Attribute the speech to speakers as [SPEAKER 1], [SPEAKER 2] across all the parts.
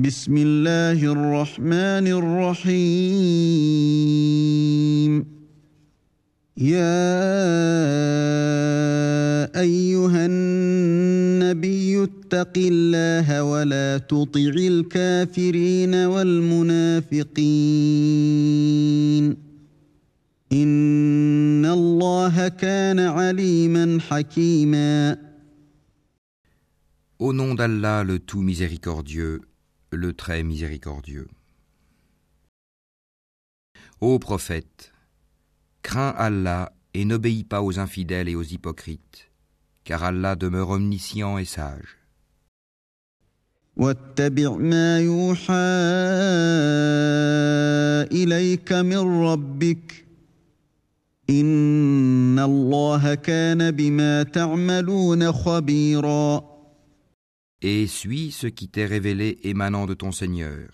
[SPEAKER 1] بسم الله الرحمن الرحيم. يا أيها النبي اتق الله ولا تطع الكافرين والمنافقين. إن الله كان عليما حكيما.
[SPEAKER 2] Au nom d'Allah, le tout miséricordieux, le très miséricordieux. Ô prophète, crains Allah et n'obéis pas aux infidèles et aux hypocrites, car Allah demeure omniscient et sage.
[SPEAKER 1] واتبع ما يوحى إليك من ربك إن الله كان بما تعملون خبيرا
[SPEAKER 2] Et suis ce qui t'est révélé émanant de ton Seigneur,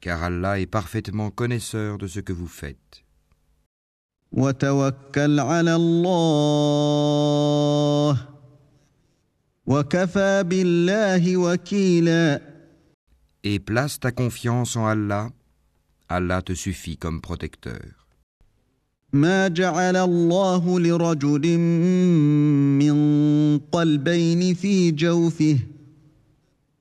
[SPEAKER 2] car Allah est parfaitement connaisseur de ce que vous faites.
[SPEAKER 1] وتوكل على الله وكفى بالله وكيلا
[SPEAKER 2] Et place ta confiance en Allah, Allah te suffit comme protecteur.
[SPEAKER 1] ما جعل الله لرجل من قلبين في جوفه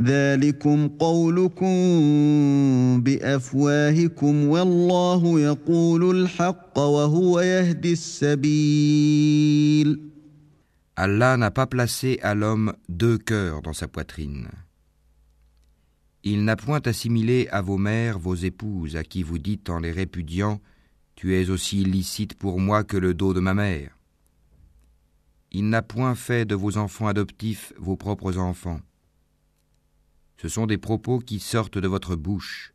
[SPEAKER 1] ذلكم قولكم بافواهكم والله يقول الحق وهو يهدي السبيل
[SPEAKER 2] Allah n'a pas placé à l'homme deux cœurs dans sa poitrine. Il n'a point assimilé à vos mères vos épouses à qui vous dites en les répudiant Tu es aussi licite pour moi que le dos de ma mère. Il n'a point fait de vos enfants adoptifs vos propres enfants. Ce sont des propos qui sortent de votre bouche.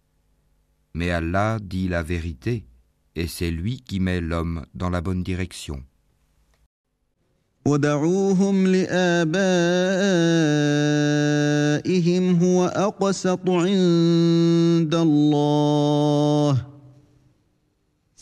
[SPEAKER 2] Mais Allah dit la vérité, et c'est lui qui met l'homme dans la bonne direction.
[SPEAKER 1] ودعوهم لآبائهم هو أقسط عند الله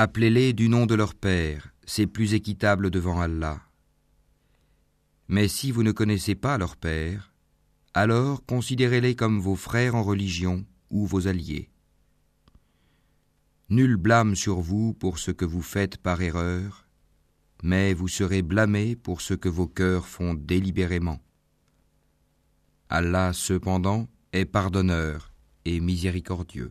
[SPEAKER 2] Appelez-les du nom de leur père, c'est plus équitable devant Allah. Mais si vous ne connaissez pas leur père, alors considérez-les comme vos frères en religion ou vos alliés. Nul blâme sur vous pour ce que vous faites par erreur, mais vous serez blâmés pour ce que vos cœurs font délibérément. Allah cependant est pardonneur et miséricordieux.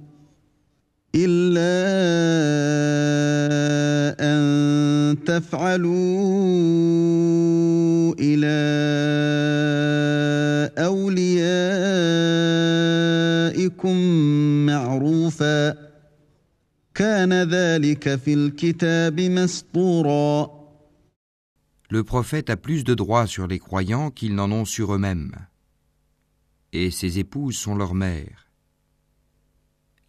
[SPEAKER 1] إلا أن تفعلوا إلى أوليائكم معروفا كان ذلك في الكتاب مسطورا
[SPEAKER 2] Le prophète a plus de droits sur les croyants qu'ils n'en ont sur eux-mêmes. Et ses épouses sont leurs mères.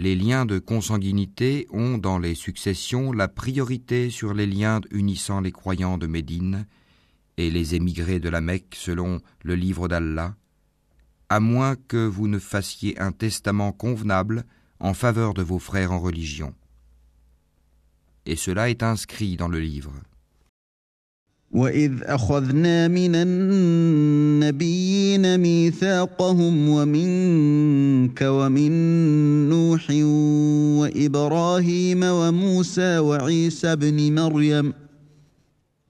[SPEAKER 2] Les liens de consanguinité ont dans les successions la priorité sur les liens unissant les croyants de Médine et les émigrés de la Mecque selon le livre d'Allah, à moins que vous ne fassiez un testament convenable en faveur de vos frères en religion. Et cela est inscrit dans le livre.
[SPEAKER 1] واذ اخذنا من النبيين ميثاقهم ومنك ومن نوح وابراهيم وموسى وعيسى ابن مريم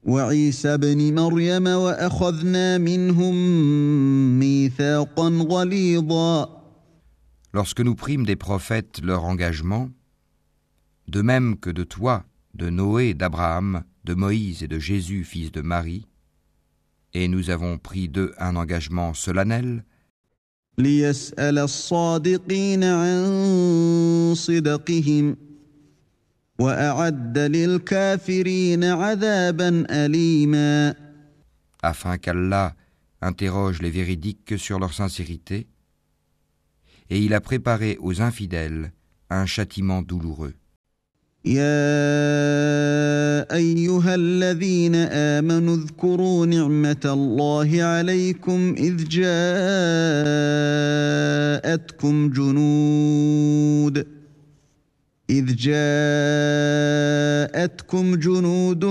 [SPEAKER 1] وعيسى ابن مريم واخذنا منهم ميثاقا غليظا.
[SPEAKER 2] Lorsque nous prîmes des prophètes leur engagement, de même que de toi, de Noé, d'Abraham, de Moïse et de Jésus, fils de Marie, et nous avons pris d'eux un engagement solennel, afin qu'Allah interroge les véridiques sur leur sincérité, et il a préparé aux infidèles un châtiment douloureux.
[SPEAKER 1] يا أيها الذين آمنوا اذكروا نعمة الله عليكم إذ جاءتكم جنود إذ جاءتكم جنود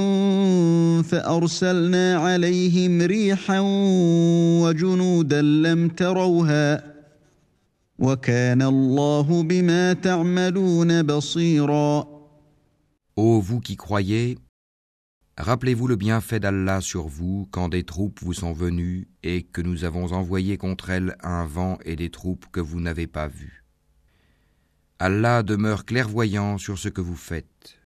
[SPEAKER 1] فأرسلنا عليهم ريحا وجنودا لم تروها وكان الله بما تعملون بصيراً.
[SPEAKER 2] Ô vous qui croyez, rappelez-vous le bienfait d'Allah sur vous quand des troupes vous sont venues et que nous avons envoyé contre elles un vent et des troupes que vous n'avez pas vues. Allah demeure clairvoyant sur ce que vous faites.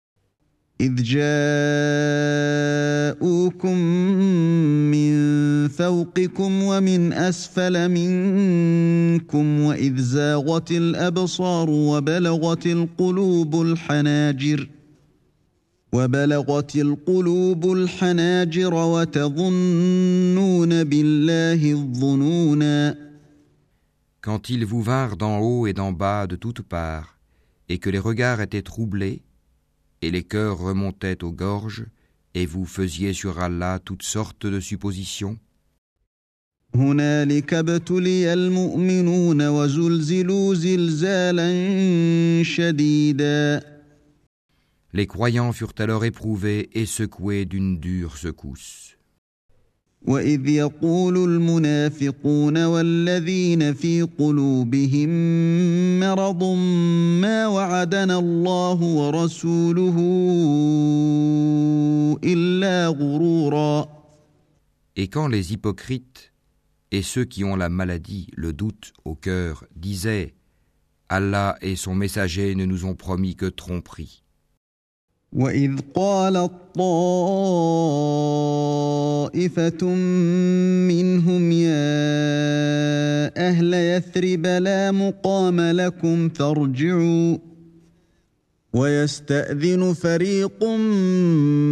[SPEAKER 1] Quand
[SPEAKER 2] ils vous vinrent d'en haut et d'en bas de toutes parts, et que les regards étaient troublés, et les cœurs remontaient aux gorges, et vous faisiez sur Allah toutes sortes de suppositions, les croyants furent alors éprouvés et secoués d'une dure secousse.
[SPEAKER 1] وإذ يقول المنافقون والذين في قلوبهم مرض ما وعدنا الله ورسوله إلا غرورا
[SPEAKER 2] Et quand les hypocrites et ceux qui ont la maladie, le doute au cœur, disaient Allah et son messager ne nous ont promis que tromperie.
[SPEAKER 1] واذ قالت طائفه منهم يا أهل يثرب لا مقام لكم فارجعوا ويستاذن فريق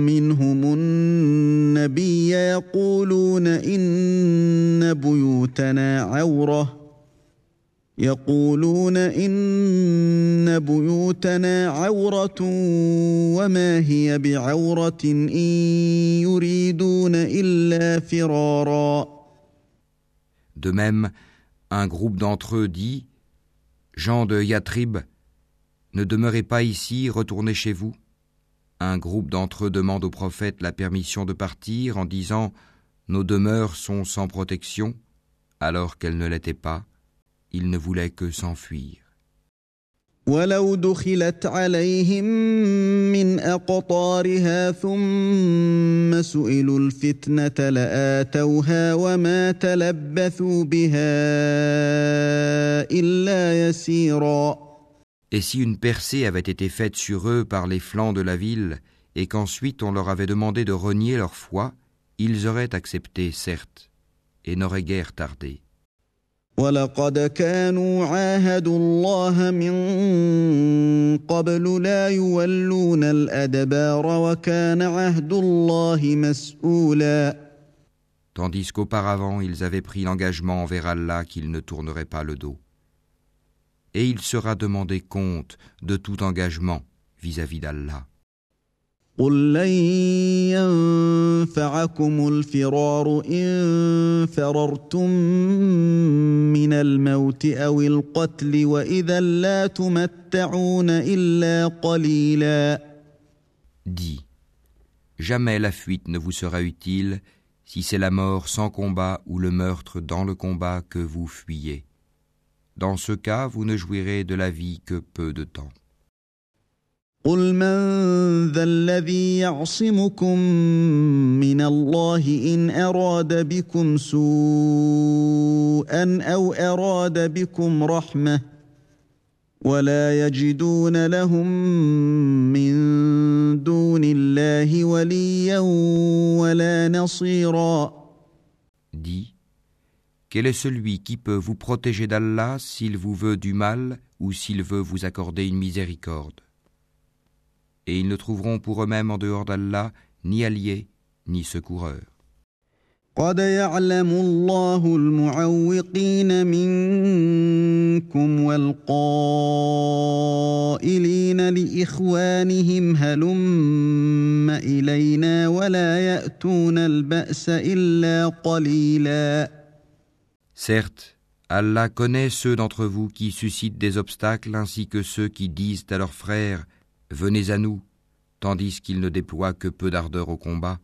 [SPEAKER 1] منهم النبي يقولون ان بيوتنا عوره يقولون إن بيوتنا عورة وما هي بعورة إن يريدون إلا فرارا
[SPEAKER 2] De même, un groupe d'entre eux dit Jean de Yatrib, ne demeurez pas ici, retournez chez vous. Un groupe d'entre eux demande au prophète la permission de partir en disant Nos demeures sont sans protection, alors qu'elles ne l'étaient pas il ne voulait que s'enfuir.
[SPEAKER 1] ولو دخلت عليهم من أقطارها ثم سئلوا الفتنة لآتوها وما تلبثوا بها إلا يسيرا
[SPEAKER 2] Et si une percée avait été faite sur eux par les flancs de la ville, et qu'ensuite on leur avait demandé de renier leur foi, ils auraient accepté, certes, et n'auraient guère tardé.
[SPEAKER 1] ولقد كانوا عاهدوا الله من قبل لا يولون الأدبار وكان عهد الله مسؤولا
[SPEAKER 2] Tandis qu'auparavant ils avaient pris l'engagement envers Allah qu'ils ne tourneraient pas le dos. Et il sera demandé compte de tout engagement vis-à-vis d'Allah.
[SPEAKER 1] قل لن ينفعكم الفرار إن فررتم من الموت أو القتل وإذا لا تمتعون إلا قليلا
[SPEAKER 2] Dis, jamais la fuite ne vous sera utile si c'est la mort sans combat ou le meurtre dans le combat que vous fuyez. Dans ce cas, vous ne jouirez de la vie que peu de temps.
[SPEAKER 1] قل من ذا الذي يعصمكم من الله ان اراد بكم سوءا أو اراد بكم رحمه ولا يجدون لهم من دون الله وليا ولا نصيرا
[SPEAKER 2] Dis, quel est celui qui peut vous protéger d'Allah s'il vous veut du mal ou s'il veut vous accorder une miséricorde et ils ne trouveront pour eux-mêmes en dehors d'Allah ni alliés ni secoureurs.
[SPEAKER 1] قد يعلم الله المعوقين منكم والقائلين لإخوانهم هلم إلينا ولا يأتون البأس إلا قليلا
[SPEAKER 2] Certes, Allah connaît ceux d'entre vous qui suscitent des obstacles ainsi que ceux qui disent à leurs frères Venez à nous, tandis qu'ils ne déploient que peu d'ardeur au combat.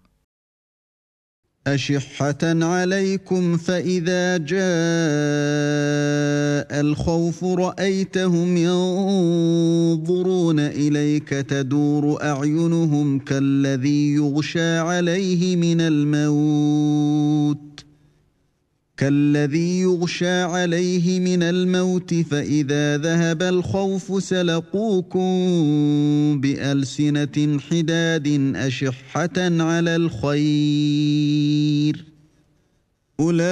[SPEAKER 1] أشحة عليكم فإذا جاء الخوف رأيتهم ينظرون إليك تدور أعينهم كالذي يغشى عليه من الموت كالذي يغشى عليه من الموت فإذا ذهب الخوف سلقوكم بألسنة حداد أشحة على الخير. أولئك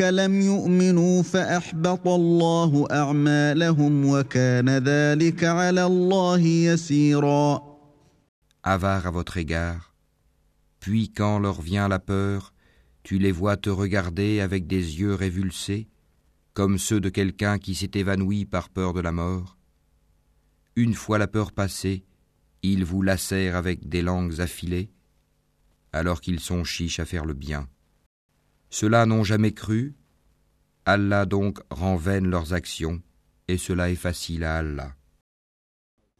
[SPEAKER 1] لم يؤمنوا فأحبط الله أعمالهم وكان ذلك على الله يسيرا.
[SPEAKER 2] Avare à votre égard, puis quand leur vient la peur, tu les vois te regarder avec des yeux révulsés, comme ceux de quelqu'un qui s'est évanoui par peur de la mort. Une fois la peur passée, ils vous lacèrent avec des langues affilées, alors qu'ils sont chiches à faire le bien. Ceux-là n'ont jamais cru, Allah donc rend vaines leurs actions, et cela est facile à Allah.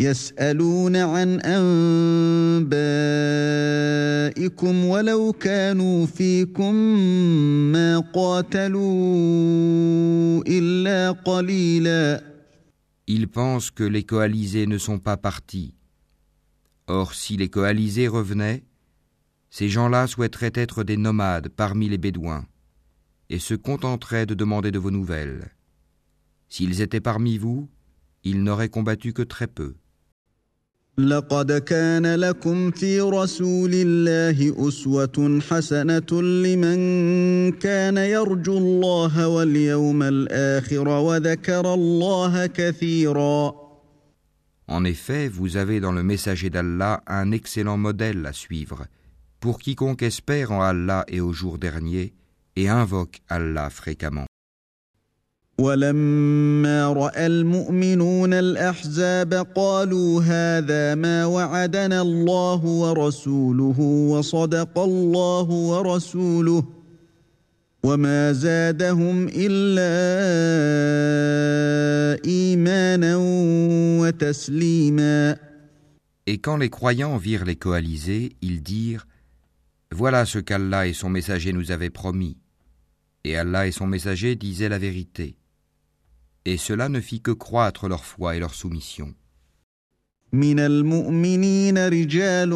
[SPEAKER 1] يسألون عن أنبائكم ولو كانوا فيكم ما قاتلوا إلا قليلا
[SPEAKER 2] Ils pensent que les coalisés ne sont pas partis. Or, si les coalisés revenaient, ces gens-là souhaiteraient être des nomades parmi les Bédouins et se contenteraient de demander de vos nouvelles. S'ils étaient parmi vous, ils n'auraient combattu que très peu.
[SPEAKER 1] لقد كان لكم في رسول الله أسوة حسنة لمن كان يرجو الله واليوم الآخر وذكر الله كثيرا
[SPEAKER 2] En effet, vous avez dans le messager d'Allah un excellent modèle à suivre pour quiconque espère en Allah et au jour dernier et invoque Allah fréquemment.
[SPEAKER 1] ولما راى المؤمنون الاحزاب قالوا هذا ما وعدنا الله ورسوله وصدق الله ورسوله وما زادهم الا ايمانا وتسليما
[SPEAKER 2] Et quand les croyants virent les coalisés, ils dirent Voilà ce qu'Allah et son messager nous avaient promis. Et Allah et son messager disaient la vérité. Et cela ne fit que croître leur foi et leur soumission.
[SPEAKER 1] من المؤمنين رجال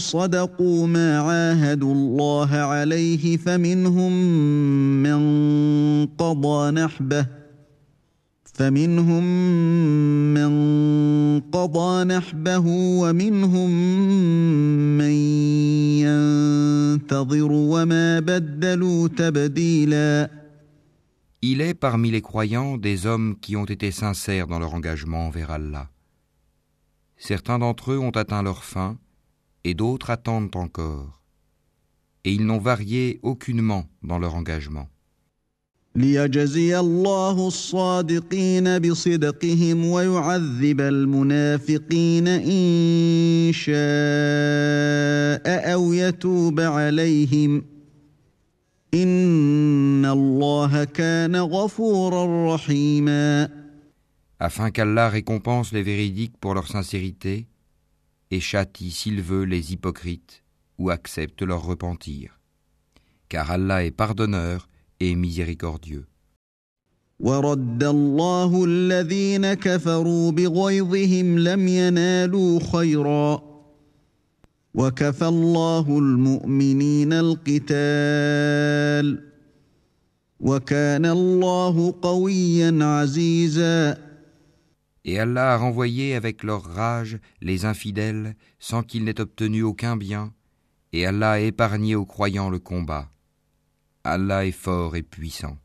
[SPEAKER 1] صدقوا ما عاهدوا الله عليه فمنهم من قضى نحبه فمنهم من قضى نحبه ومنهم من ينتظر وما بدلوا تبديلاً
[SPEAKER 2] Il est parmi les croyants des hommes qui ont été sincères dans leur engagement envers Allah. Certains d'entre eux ont atteint leur fin et d'autres attendent encore. Et ils n'ont varié aucunement dans leur engagement.
[SPEAKER 1] ليجزي الله الصادقين بصدقهم ويعذب المنافقين إن شاء أو يتوب عليهم
[SPEAKER 2] Afin qu'Allah récompense les véridiques pour leur sincérité et châtie s'il veut les hypocrites ou accepte leur repentir. Car Allah est pardonneur et miséricordieux.
[SPEAKER 1] ورد الله الذين كفروا بغيظهم لم ينالوا خيرا وكفى الله المؤمنين القتال وكان الله قويا عزيزا
[SPEAKER 2] Et Allah a renvoyé avec leur rage les infidèles sans qu'ils n'aient obtenu aucun bien, et Allah a épargné aux croyants le combat. Allah est fort et puissant.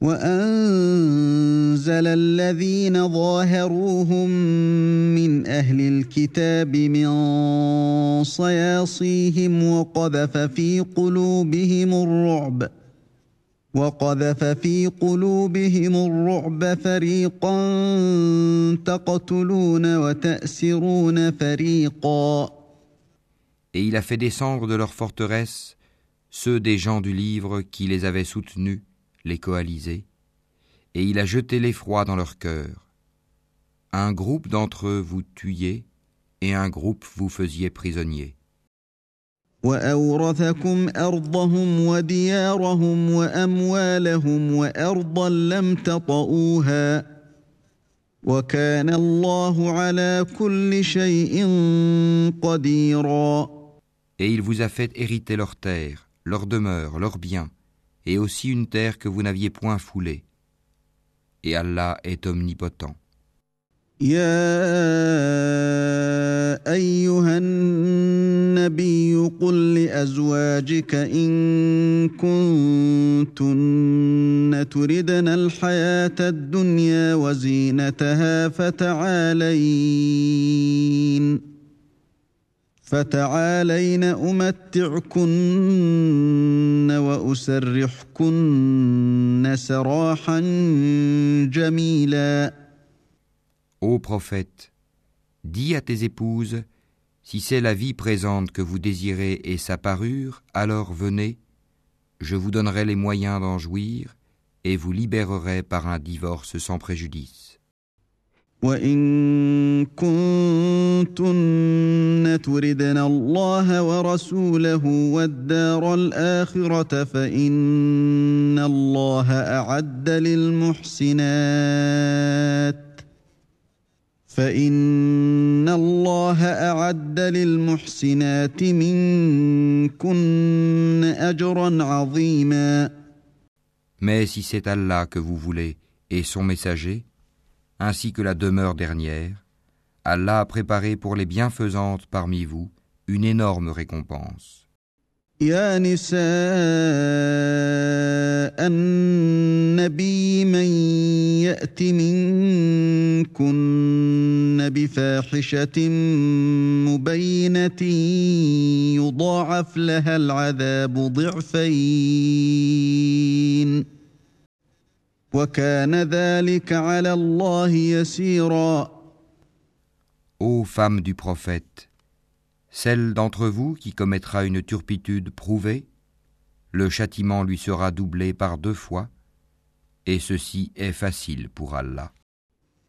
[SPEAKER 1] وأنزل الذين ظاهروهم من أهل الكتاب من صياصيهم وقذف في قلوبهم الرعب وقذف في قلوبهم الرعب فريقا تقتلون وتأسرون فريقا.
[SPEAKER 2] Et il a fait descendre de leur forteresse ceux des gens du livre qui les avaient soutenus, les coalisés, et il a jeté l'effroi dans leur cœur. Un groupe d'entre eux vous tuiez, et un groupe vous faisiez prisonniers. Et il vous a fait hériter leurs terres, leur demeure, leurs biens, et aussi une terre que vous n'aviez point foulée. Et Allah est omnipotent.
[SPEAKER 1] يا أيها النبي قل لأزواجك إن كنتن تردن الحياة الدنيا وزينتها فتعالين فتعالين امتعكن واسرحكن سراحا جميلا
[SPEAKER 2] Ô prophète, dis à tes épouses, si c'est la vie présente que vous désirez et sa parure, alors venez, je vous donnerai les moyens d'en jouir et vous libérerai par un divorce sans préjudice.
[SPEAKER 1] وان كنتن تردن الله ورسوله والدار الاخره فان الله اعد للمحسنات فان الله اعد للمحسنات منكن اجرا عظيما
[SPEAKER 2] Mais si c'est Allah que vous voulez et son messager, ainsi que la demeure dernière, Allah a préparé pour les bienfaisantes parmi vous une énorme récompense.
[SPEAKER 1] يا نساء النبي من يأت منكن بفاحشة مبينة يضاعف لها العذاب ضعفين
[SPEAKER 2] Ô femme du prophète, celle d'entre vous qui commettra une turpitude prouvée, le châtiment lui sera doublé par deux fois, et ceci est facile pour Allah.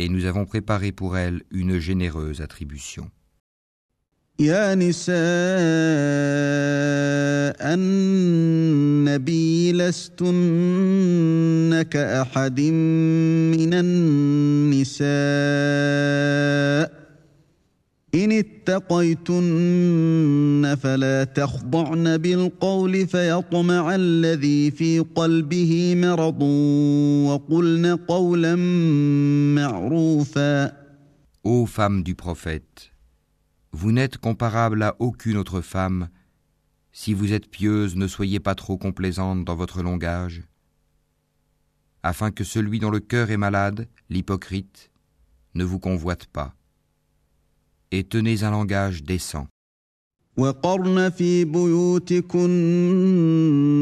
[SPEAKER 2] et nous avons préparé pour elle une généreuse attribution.
[SPEAKER 1] يا نساء النبي لستن كأحد من النساء إن اتقيتن فلا تخضعن بالقول فيطمع الذي في قلبه مرض وقلن قولا معروفا
[SPEAKER 2] Ô femme du prophète, vous n'êtes comparable à aucune autre femme. Si vous êtes pieuse, ne soyez pas trop complaisante dans votre langage, afin que celui dont le cœur est malade, l'hypocrite, ne vous convoite pas. Et tenez un langage décent.
[SPEAKER 1] وقرن في بيوتكن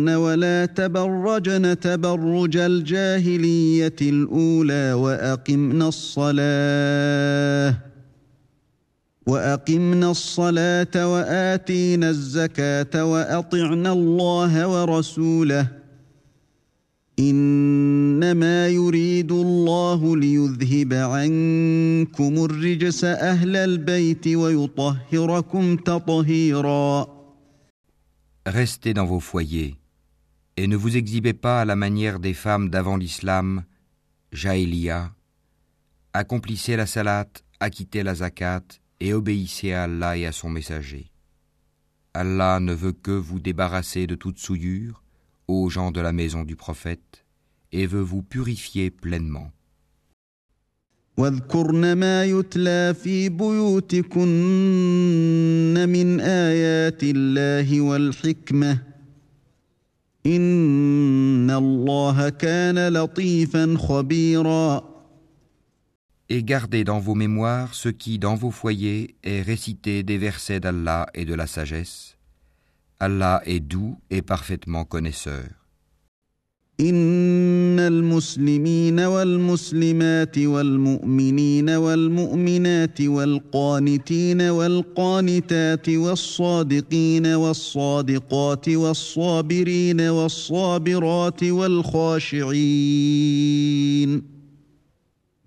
[SPEAKER 1] ولا تبرجن تبرج الجاهلية الأولى وأقمنا الصلاة وأقمنا الصلاة وآتينا الزكاة وأطعنا الله ورسوله إنما يريد الله ليذهب عنكم الرجس أهل البيت ويطهركم تطهيرا
[SPEAKER 2] Restez dans vos foyers et ne vous exhibez pas à la manière des femmes d'avant l'islam, Jaélia. Accomplissez la salat, acquittez la zakat et obéissez à Allah et à son messager. Allah ne veut que vous débarrasser de toute souillure aux gens de la maison du prophète et veut vous purifier pleinement.
[SPEAKER 1] واذكرن ما يتلى في بيوتكن من آيات الله والحكمة إن الله كان لطيفا خبيرا
[SPEAKER 2] Et gardez dans vos mémoires ce qui, dans vos foyers, est récité des versets d'Allah et de la sagesse. Allah est doux et parfaitement connaisseur.
[SPEAKER 1] إن المسلمين والمسلمات والمؤمنين والمؤمنات والقانتين والقانتات والصادقين والصادقات والصابرين والصابرات والخاشعين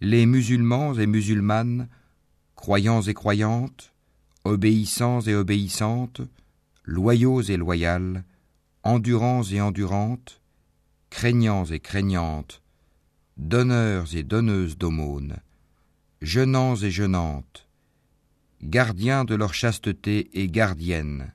[SPEAKER 1] Les
[SPEAKER 2] musulmans et musulmanes, croyants et croyantes, obéissants et obéissantes, loyaux et loyales, endurants et endurantes, craignants et craignantes, donneurs et donneuses d'aumônes, jeûnants et jeûnantes, gardiens de leur chasteté et gardiennes,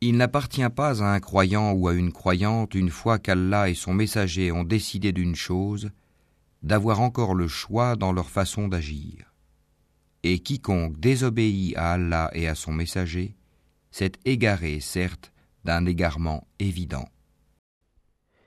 [SPEAKER 1] Il
[SPEAKER 2] n'appartient pas à un croyant ou à une croyante, une fois qu'Allah et son messager ont décidé d'une chose, d'avoir encore le choix dans leur façon d'agir. Et quiconque désobéit à Allah et à son messager s'est égaré, certes, d'un égarement évident.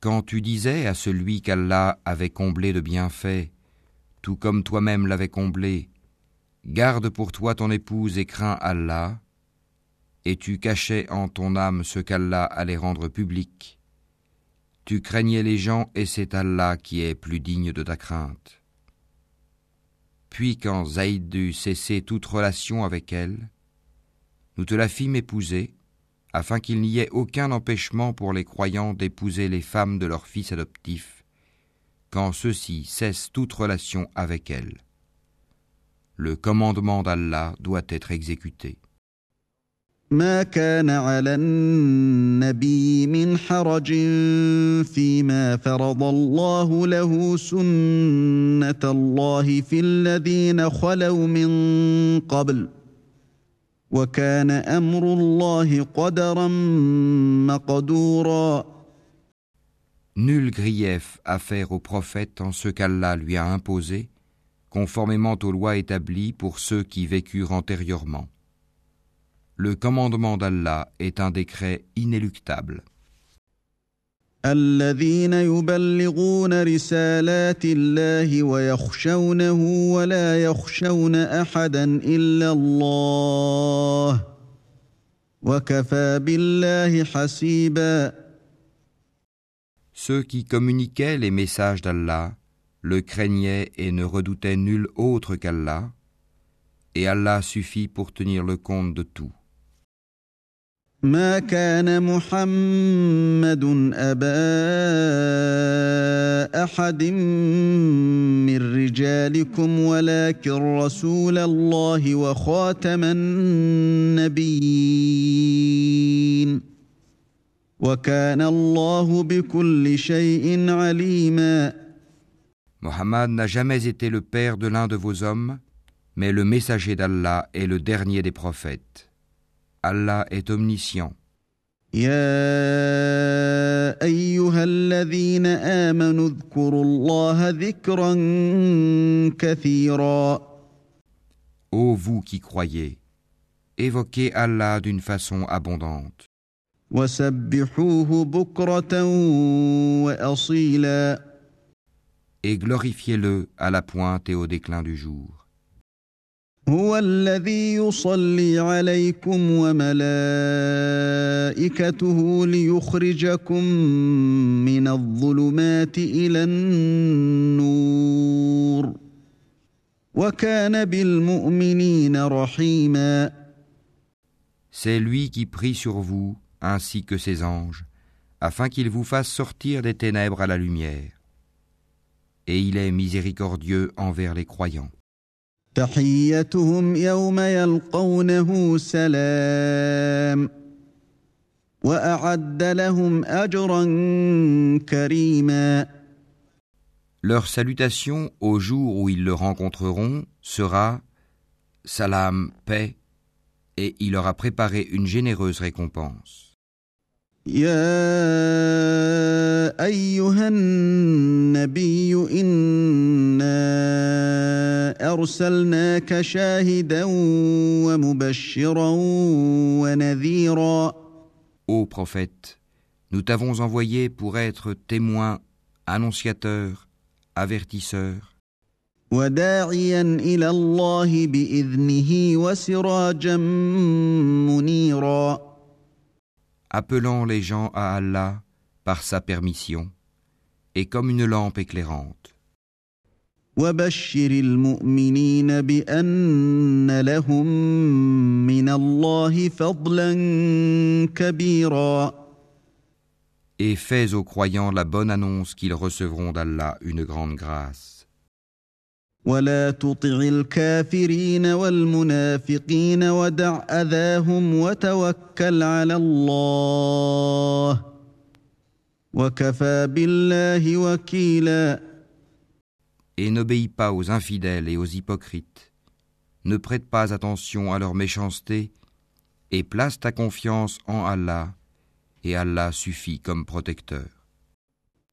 [SPEAKER 2] Quand tu disais à celui qu'Allah avait comblé de bienfaits, tout comme toi-même l'avais comblé, Garde pour toi ton épouse et crains Allah, et tu cachais en ton âme ce qu'Allah allait rendre public. Tu craignais les gens et c'est Allah qui est plus digne de ta crainte. Puis quand Zaïd dut cesser toute relation avec elle, nous te la fîmes épouser, afin qu'il n'y ait aucun empêchement pour les croyants d'épouser les femmes de leurs fils adoptifs, quand ceux-ci cessent toute relation avec elles. Le commandement d'Allah doit être exécuté.
[SPEAKER 1] ما كان على النبي من حرج فيما فرض الله له سنة الله في الذين خلوا من قبل
[SPEAKER 2] Nul grief à faire au prophète en ce qu'Allah lui a imposé, conformément aux lois établies pour ceux qui vécurent antérieurement. Le commandement d'Allah est un décret inéluctable.
[SPEAKER 1] الذين يبلغون رسالات الله ويخشونه ولا يخشون احدا الا الله وكفى بالله حسيبا
[SPEAKER 2] Ceux qui communiquaient les messages d'Allah le craignaient et ne redoutaient nul autre qu'Allah, et Allah suffit pour tenir le compte de tout.
[SPEAKER 1] ما كان محمد ابا احد من رجالكم ولكن رسول الله وخاتم النبيين وكان الله بكل شيء عليما
[SPEAKER 2] Mohammed n'a jamais été le père de l'un de vos hommes, mais le messager d'Allah est le dernier des prophètes. Allah est omniscient.
[SPEAKER 1] يا ايها الذين امنوا اذكروا الله ذكرا كثيرا
[SPEAKER 2] Ô vous qui croyez, évoquez Allah d'une façon abondante
[SPEAKER 1] وسبحوه بكره واصيلا
[SPEAKER 2] et glorifiez-le à la pointe et au déclin du jour.
[SPEAKER 1] هو الذي يصلي عليكم وملائكته ليخرجكم من الظلمات الى النور وكان بالمؤمنين رحيما
[SPEAKER 2] C'est lui qui prie sur vous, ainsi que ses anges, afin qu'il vous fasse sortir des ténèbres à la lumière. Et il est miséricordieux envers les croyants.
[SPEAKER 1] تحيتهم يوم يلقونه سلام واعد لهم اجرا كريما
[SPEAKER 2] Leur salutation au jour où ils le rencontreront sera Salam, paix, et il leur a préparé une généreuse récompense.
[SPEAKER 1] يا أيها النبي إنا أرسلناك شاهدا ومبشرا ونذيرا.
[SPEAKER 2] Ô prophète, nous t'avons envoyé pour être témoin, annonciateur, avertisseur,
[SPEAKER 1] وداعيا إلى الله بإذنه وسراجا منيرا.
[SPEAKER 2] appelant les gens à Allah par sa permission, et comme une lampe éclairante.
[SPEAKER 1] وبشر المؤمنين بان لهم من الله فضلا كبيرا
[SPEAKER 2] Et fais aux croyants la bonne annonce qu'ils recevront d'Allah une grande grâce.
[SPEAKER 1] ولا تطع الكافرين والمنافقين ودع اذاهم وتوكل على الله وكفى بالله وكيلا
[SPEAKER 2] Et n'obéis pas aux infidèles et aux hypocrites. Ne prête pas attention à leur méchanceté, et place ta confiance en Allah, et Allah suffit comme protecteur.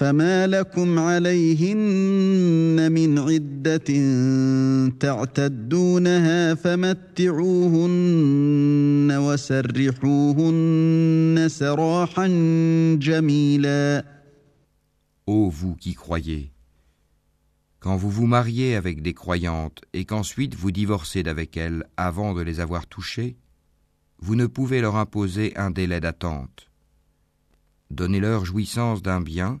[SPEAKER 1] فما لكم عليهن من عدة تعتدونها فمتعوهن وسرحوهن سراحا جميلا
[SPEAKER 2] Ô vous qui croyez, quand vous vous mariez avec des croyantes et qu'ensuite vous divorcez d'avec elles avant de les avoir touchées, vous ne pouvez leur imposer un délai d'attente. Donnez-leur jouissance d'un bien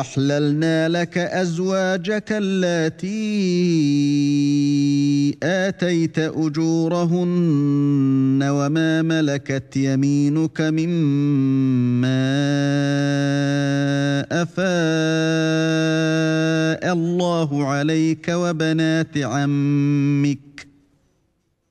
[SPEAKER 1] أحللنا لك أزواجك اللاتي آتيت أجورهن وما ملكت يمينك مما أفاء الله عليك وبنات عمك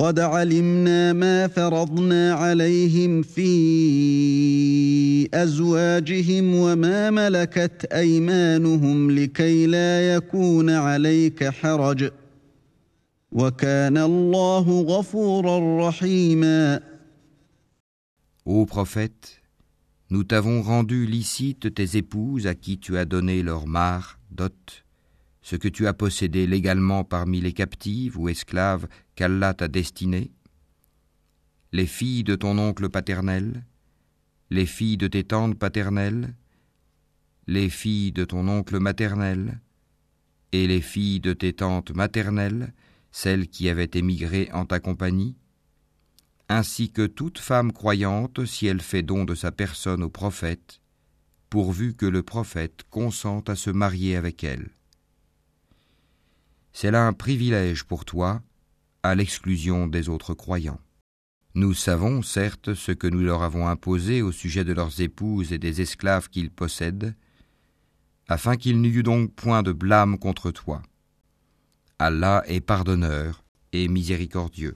[SPEAKER 1] قد علمنا ما فرضنا عليهم في ازواجهم وما ملكت ايمانهم لكي لا يكون عليك حرج وكان الله غفورا رحيما
[SPEAKER 2] Ô prophète, nous t'avons rendu licite tes épouses à qui tu as donné leur mare, dot, ce que tu as possédé légalement parmi les captives ou esclaves qu'Allah t'a destinées, les filles de ton oncle paternel, les filles de tes tantes paternelles, les filles de ton oncle maternel, et les filles de tes tantes maternelles, celles qui avaient émigré en ta compagnie, ainsi que toute femme croyante si elle fait don de sa personne au prophète, pourvu que le prophète consente à se marier avec elle. C'est là un privilège pour toi, à l'exclusion des autres croyants. Nous savons, certes, ce que nous leur avons imposé au sujet de leurs épouses et des esclaves qu'ils possèdent, afin qu'il n'y eût donc point de blâme contre toi. Allah est pardonneur et miséricordieux.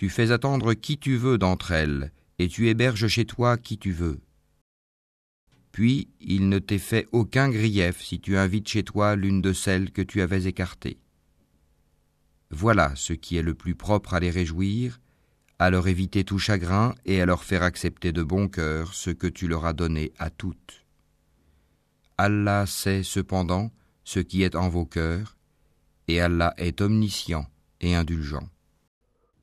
[SPEAKER 2] Tu fais attendre qui tu veux d'entre elles, et tu héberges chez toi qui tu veux. Puis il ne t'est fait aucun grief si tu invites chez toi l'une de celles que tu avais écartées. Voilà ce qui est le plus propre à les réjouir, à leur éviter tout chagrin et à leur faire accepter de bon cœur ce que tu leur as donné à toutes. Allah sait cependant ce qui est en vos cœurs, et Allah est omniscient et indulgent.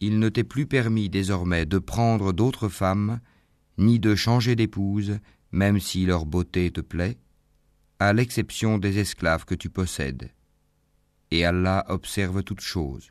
[SPEAKER 2] Il ne t'est plus permis désormais de prendre d'autres femmes, ni de changer d'épouse, même si leur beauté te plaît, à l'exception des esclaves que tu possèdes. Et Allah observe toutes choses.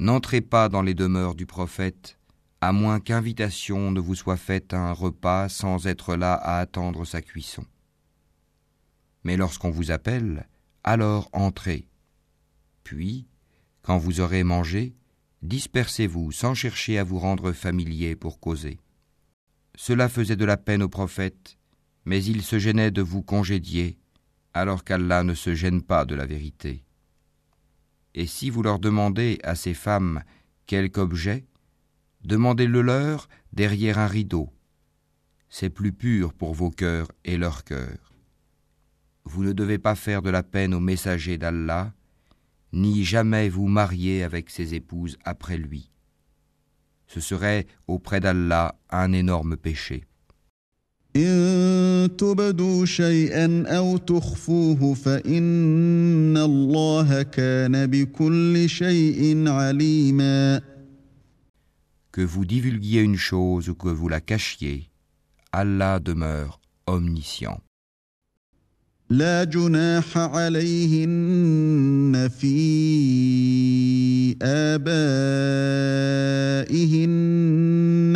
[SPEAKER 2] N'entrez pas dans les demeures du prophète, à moins qu'invitation ne vous soit faite à un repas sans être là à attendre sa cuisson. Mais lorsqu'on vous appelle, alors entrez. Puis, quand vous aurez mangé, dispersez-vous sans chercher à vous rendre familier pour causer. Cela faisait de la peine au prophète, mais il se gênait de vous congédier, alors qu'Allah ne se gêne pas de la vérité. Et si vous leur demandez à ces femmes quelque objet, demandez-le leur derrière un rideau. C'est plus pur pour vos cœurs et leurs cœurs. Vous ne devez pas faire de la peine au messager d'Allah, ni jamais vous marier avec ses épouses après lui. Ce serait auprès d'Allah un énorme péché.
[SPEAKER 1] إن تبدوا شيئا أو تخفوه فإن الله كان بكل شيء عليما
[SPEAKER 2] Que vous divulguiez une chose ou que vous la cachiez, Allah demeure omniscient.
[SPEAKER 1] لا جناح عليهن في آبائهن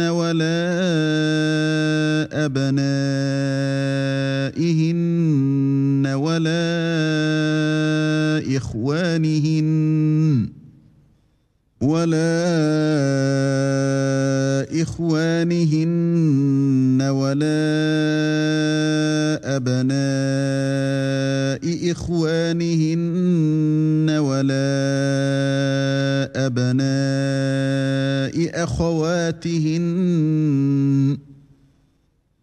[SPEAKER 1] ولا أبنائهن ولا إخوانهن ولا إخوانهن ولا أبناء إخوانهن ولا أبناء أخواتهن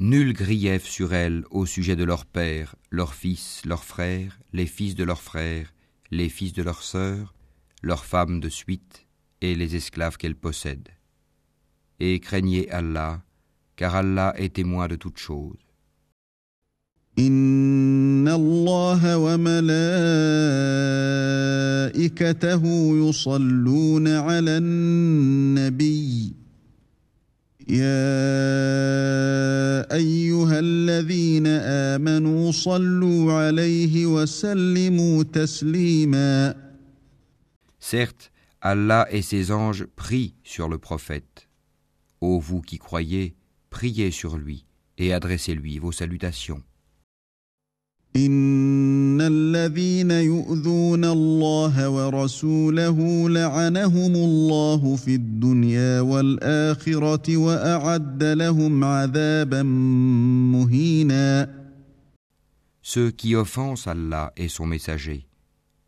[SPEAKER 2] Nul grief sur elles au sujet de leurs pères, leurs fils, leurs frères, les fils de leurs frères, les fils de leurs sœurs, leurs femmes de suite et les esclaves qu'elles possèdent. Et craignez Allah, car Allah est témoin de toutes choses.
[SPEAKER 1] يا ايها الذين امنوا صلوا عليه وسلموا تسليما
[SPEAKER 2] Certes, Allah et ses anges prient sur le prophète. Ô vous qui croyez, priez sur lui et adressez-lui vos salutations.
[SPEAKER 1] ان الذين يؤذون الله ورسوله لعنهم الله في الدنيا والاخره واعد لهم عذابا مهينا
[SPEAKER 2] Ceux qui offensent Allah et son messager,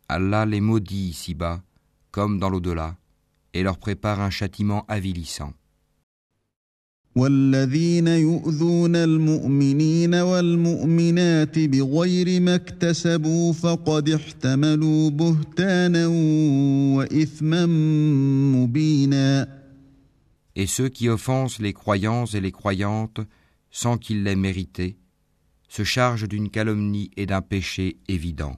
[SPEAKER 2] Allah les maudit ici-bas comme dans l'au-delà et leur prépare un châtiment avilissant.
[SPEAKER 1] والذين يؤذون المؤمنين والمؤمنات بغير ما اكتسبوا فقد احتملوا بهتانا واثما مبينا
[SPEAKER 2] Et ceux qui offensent les croyants et les croyantes sans qu'ils l'aient mérité se chargent d'une calomnie et d'un péché évident.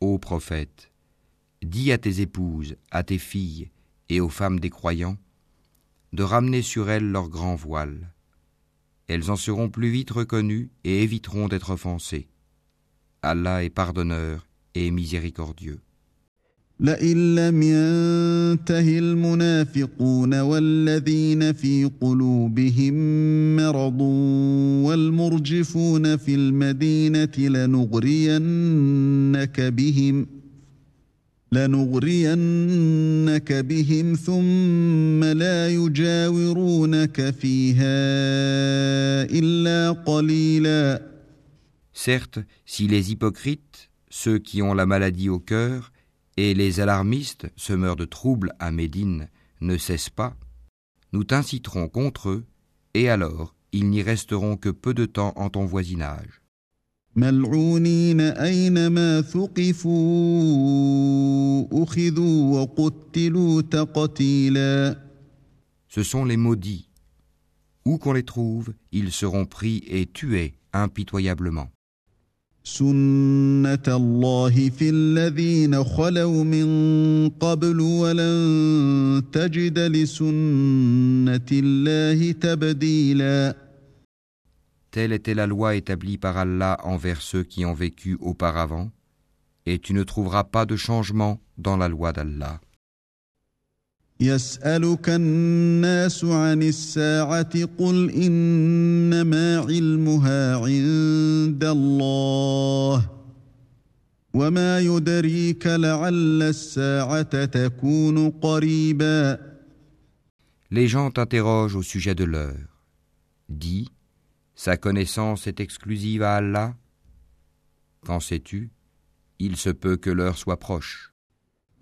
[SPEAKER 2] Ô prophète, dis à tes épouses, à tes filles et aux femmes des croyants de ramener sur elles leur grand voile. Elles en seront plus vite reconnues et éviteront d'être offensées. Allah est pardonneur et miséricordieux.
[SPEAKER 1] لئن لم ينته المنافقون والذين في قلوبهم مرض والمرجفون في المدينة لنغرينك بهم لنغرينك بهم ثم لا يجاورونك فيها إلا قليلا.
[SPEAKER 2] Certes, si les hypocrites, ceux qui ont la maladie au cœur, et les alarmistes, semeurs de troubles à Médine, ne cessent pas, nous t'inciterons contre eux, et alors ils n'y resteront que peu de temps en ton voisinage. Ce sont les maudits. Où qu'on les trouve, ils seront pris et tués impitoyablement.
[SPEAKER 1] سنة الله في الذين خلوا من قبل ولن تجد لسنة الله تبديلا
[SPEAKER 2] Telle était la loi établie par Allah envers ceux qui ont vécu auparavant, et tu ne trouveras pas de changement dans la loi d'Allah.
[SPEAKER 1] يسألك الناس عن الساعة قل إنما علمها عند الله وما يدريك لعل الساعة تكون قريبا
[SPEAKER 2] Les gens t'interrogent au sujet de l'heure. Dis, sa connaissance est exclusive à Allah. Qu'en sais-tu Il se peut que l'heure soit proche.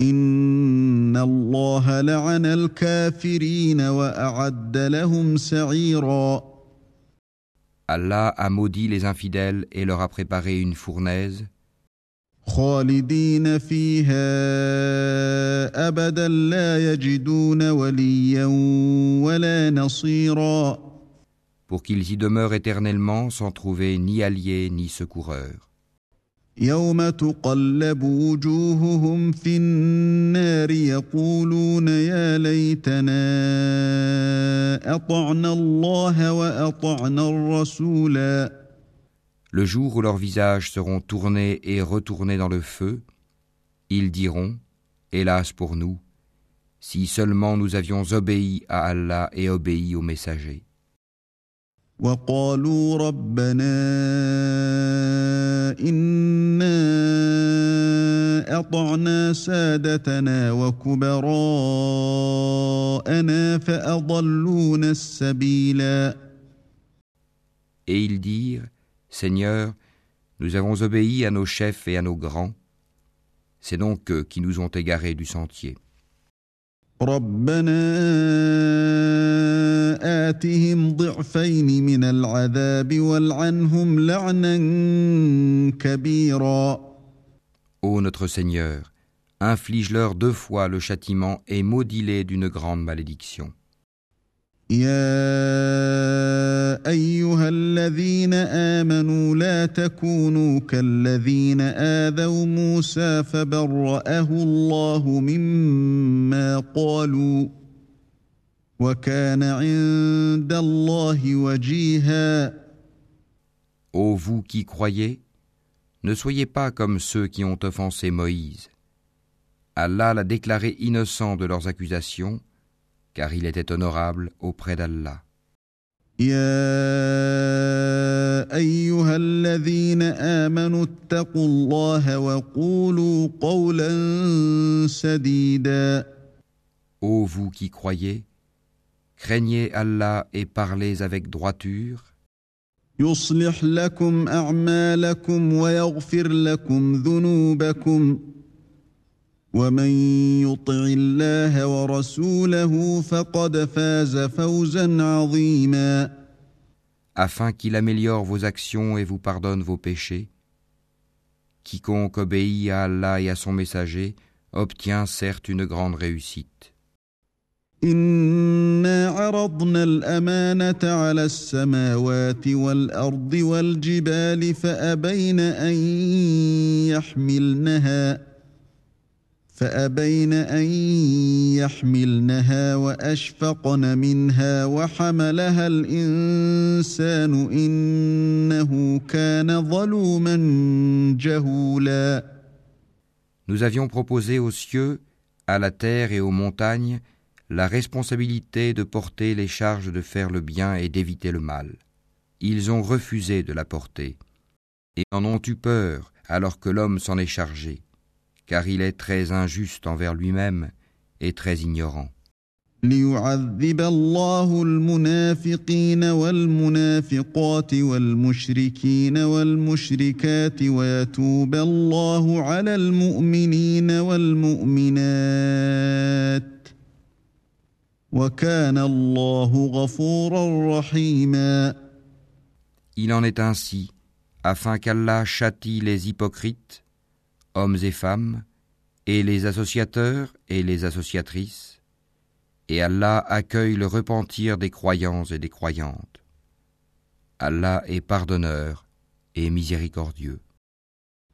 [SPEAKER 1] إن الله لعن الكافرين وأعد لهم سعيرا
[SPEAKER 2] Allah a maudit les infidèles et leur a préparé une fournaise,
[SPEAKER 1] خالدين فيها أبدا لا يجدون وليا ولا نصيرا
[SPEAKER 2] pour qu'ils y demeurent éternellement sans trouver ni alliés ni secoureurs.
[SPEAKER 1] يوم تقلب وجوههم في النار يقولون يا ليتنا أطعنا الله وأطعنا الرسولا
[SPEAKER 2] Le jour où leurs visages seront tournés et retournés dans le feu, ils diront, Hélas pour nous, si seulement nous avions obéi à Allah et obéi au messager.
[SPEAKER 1] وقالوا ربنا إنا أطعنا سادتنا وكبراءنا فأضلونا السبيلا
[SPEAKER 2] Et ils dirent, Seigneur, nous avons obéi à nos chefs et à nos grands, c'est donc eux qui nous ont égarés du sentier.
[SPEAKER 1] ربنا آتهم ضعفين من العذاب والعنهم لعنا كبيرا
[SPEAKER 2] Ô notre Seigneur, inflige-leur deux fois le châtiment et maudis-les d'une grande malédiction.
[SPEAKER 1] يا ايها الذين امنوا لا تكونوا كالذين اذوا موسى فبرأه الله مما قالوا وكان عند الله وجيها
[SPEAKER 2] Ô vous qui croyez, ne soyez pas comme ceux qui ont offensé Moïse. Allah l'a déclaré innocent de leurs accusations car il était honorable auprès d'Allah. Ô vous qui croyez, craignez Allah et parlez avec droiture.
[SPEAKER 1] ومن يطع الله ورسوله فقد فاز فوزا عظيما Afin
[SPEAKER 2] qu'il améliore vos actions et vous pardonne vos péchés, quiconque obéit à Allah et à son messager obtient certes une grande réussite.
[SPEAKER 1] إنا عرضنا الأمانة على السماوات والأرض والجبال فأبين أن يحملنها Nous
[SPEAKER 2] avions proposé aux cieux, à la terre et aux montagnes la responsabilité de porter les charges de faire le bien et d'éviter le mal. Ils ont refusé de la porter et en ont eu peur alors que l'homme s'en est chargé car il est très injuste envers lui-même et très ignorant.
[SPEAKER 1] ليعذب الله المنافقين والمنافقات والمشركين والمشركات ويتوب الله على المؤمنين والمؤمنات وكان الله غفورا رحيما
[SPEAKER 2] Il en est ainsi, afin qu'Allah châtie les hypocrites hommes et femmes, et les associateurs et les associatrices, et Allah accueille le repentir des croyants et des croyantes. Allah est pardonneur et miséricordieux.